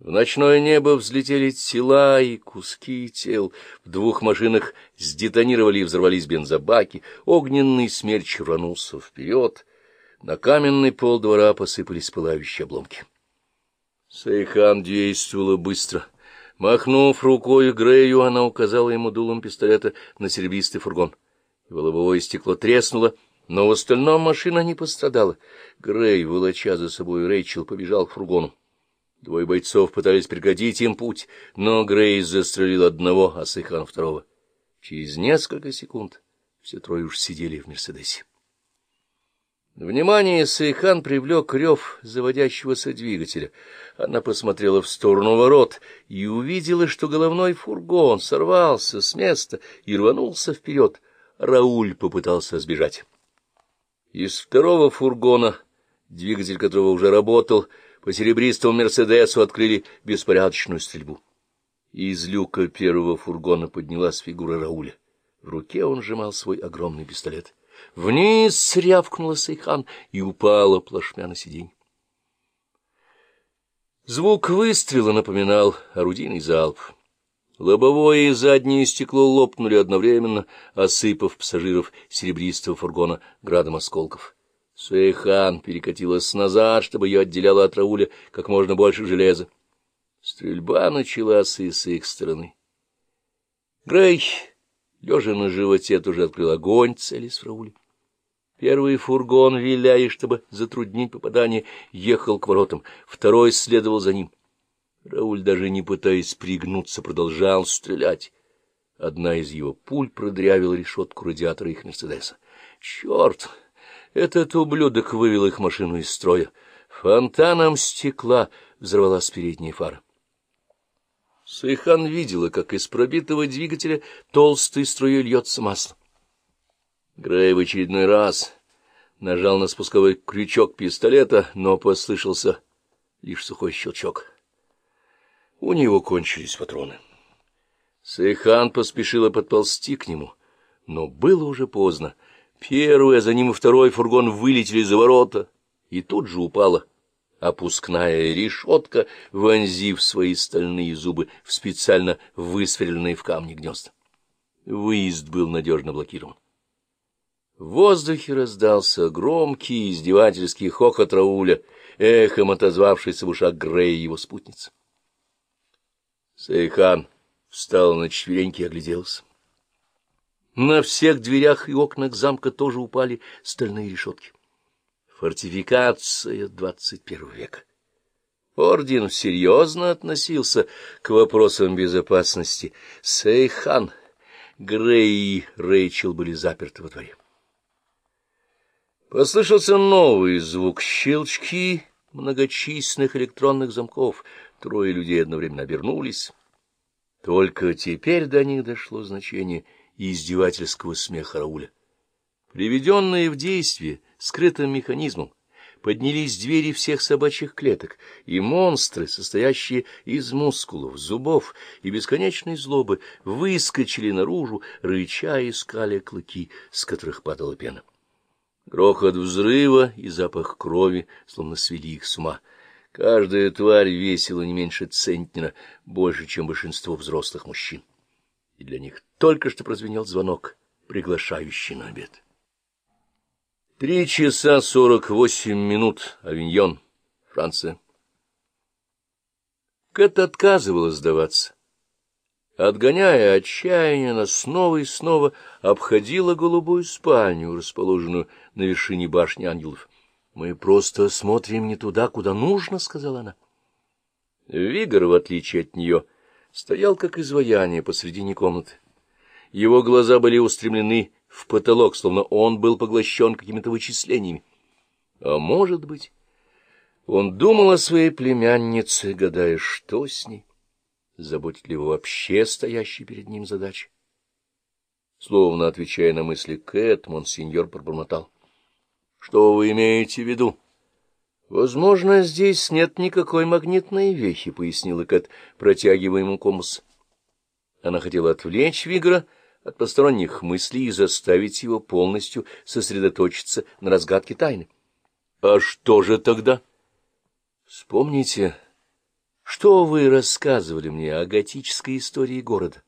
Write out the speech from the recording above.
В ночное небо взлетели тела и куски тел. В двух машинах сдетонировали и взорвались бензобаки. Огненный смерч рванулся вперед. На каменный пол двора посыпались пылающие обломки. Сейхан действовала быстро. Махнув рукой Грею, она указала ему дулом пистолета на серебристый фургон. Его лобовое стекло треснуло, но в остальном машина не пострадала. Грей, волоча за собой Рэйчел, побежал к фургону. Двое бойцов пытались преградить им путь, но Грей застрелил одного, а Сайхан — второго. Через несколько секунд все трое уж сидели в «Мерседесе». Внимание Сайхан привлек рев заводящегося двигателя. Она посмотрела в сторону ворот и увидела, что головной фургон сорвался с места и рванулся вперед. Рауль попытался сбежать. Из второго фургона, двигатель которого уже работал, — по серебристому «Мерседесу» открыли беспорядочную стрельбу. Из люка первого фургона поднялась фигура Рауля. В руке он сжимал свой огромный пистолет. Вниз рявкнула Сайхан и упала плашмя на сиденье. Звук выстрела напоминал орудийный залп. Лобовое и заднее стекло лопнули одновременно, осыпав пассажиров серебристого фургона градом осколков. Суэйхан перекатилась назад, чтобы ее отделяло от Рауля как можно больше железа. Стрельба началась и с их стороны. Грей, лежа на животе, тоже открыл огонь, целясь в Рауля. Первый фургон, виляя, чтобы затруднить попадание, ехал к воротам, второй следовал за ним. Рауль, даже не пытаясь пригнуться, продолжал стрелять. Одна из его пуль продырявила решетку радиатора их Мерседеса. «Черт!» Этот ублюдок вывел их машину из строя. Фонтаном стекла взорвалась передняя фара. Сайхан видела, как из пробитого двигателя толстой струей льется масло. Грей в очередной раз нажал на спусковой крючок пистолета, но послышался лишь сухой щелчок. У него кончились патроны. Сайхан поспешила подползти к нему, но было уже поздно. Первый, а за ним и второй фургон вылетели за ворота, и тут же упала опускная решетка, вонзив свои стальные зубы в специально высверленные в камни гнезда. Выезд был надежно блокирован. В воздухе раздался громкий издевательский хохот Рауля, эхом отозвавшийся в ушах Грея его спутницы. Сейхан встал на четвереньки и огляделся. На всех дверях и окнах замка тоже упали стальные решетки. Фортификация двадцать первого века. Орден серьезно относился к вопросам безопасности. Сейхан, Грей и Рэйчел были заперты во дворе. Послышался новый звук — щелчки многочисленных электронных замков. Трое людей одновременно обернулись. Только теперь до них дошло значение — издевательского смеха Рауля. Приведенные в действие скрытым механизмом, поднялись двери всех собачьих клеток, и монстры, состоящие из мускулов, зубов и бесконечной злобы, выскочили наружу, рыча и искали клыки, с которых падала пена. Грохот взрыва и запах крови словно свели их с ума. Каждая тварь весила не меньше центнера, больше, чем большинство взрослых мужчин и для них только что прозвенел звонок, приглашающий на обед. Три часа сорок восемь минут, Авиньон, Франция. Кэт отказывалась сдаваться. Отгоняя отчаяние, она снова и снова обходила голубую спальню, расположенную на вершине башни ангелов. — Мы просто смотрим не туда, куда нужно, — сказала она. Вигор, в отличие от нее, — стоял как изваяние посредине комнаты. Его глаза были устремлены в потолок, словно он был поглощен какими-то вычислениями. А может быть, он думал о своей племяннице, гадая, что с ней, заботит ли его вообще стоящий перед ним задача. Словно отвечая на мысли Кэт, монсеньор пробормотал. — Что вы имеете в виду? — Возможно, здесь нет никакой магнитной вехи, — пояснила Кэт, протягивая ему комус. Она хотела отвлечь Вигра от посторонних мыслей и заставить его полностью сосредоточиться на разгадке тайны. — А что же тогда? — Вспомните, Что вы рассказывали мне о готической истории города?